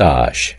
moustache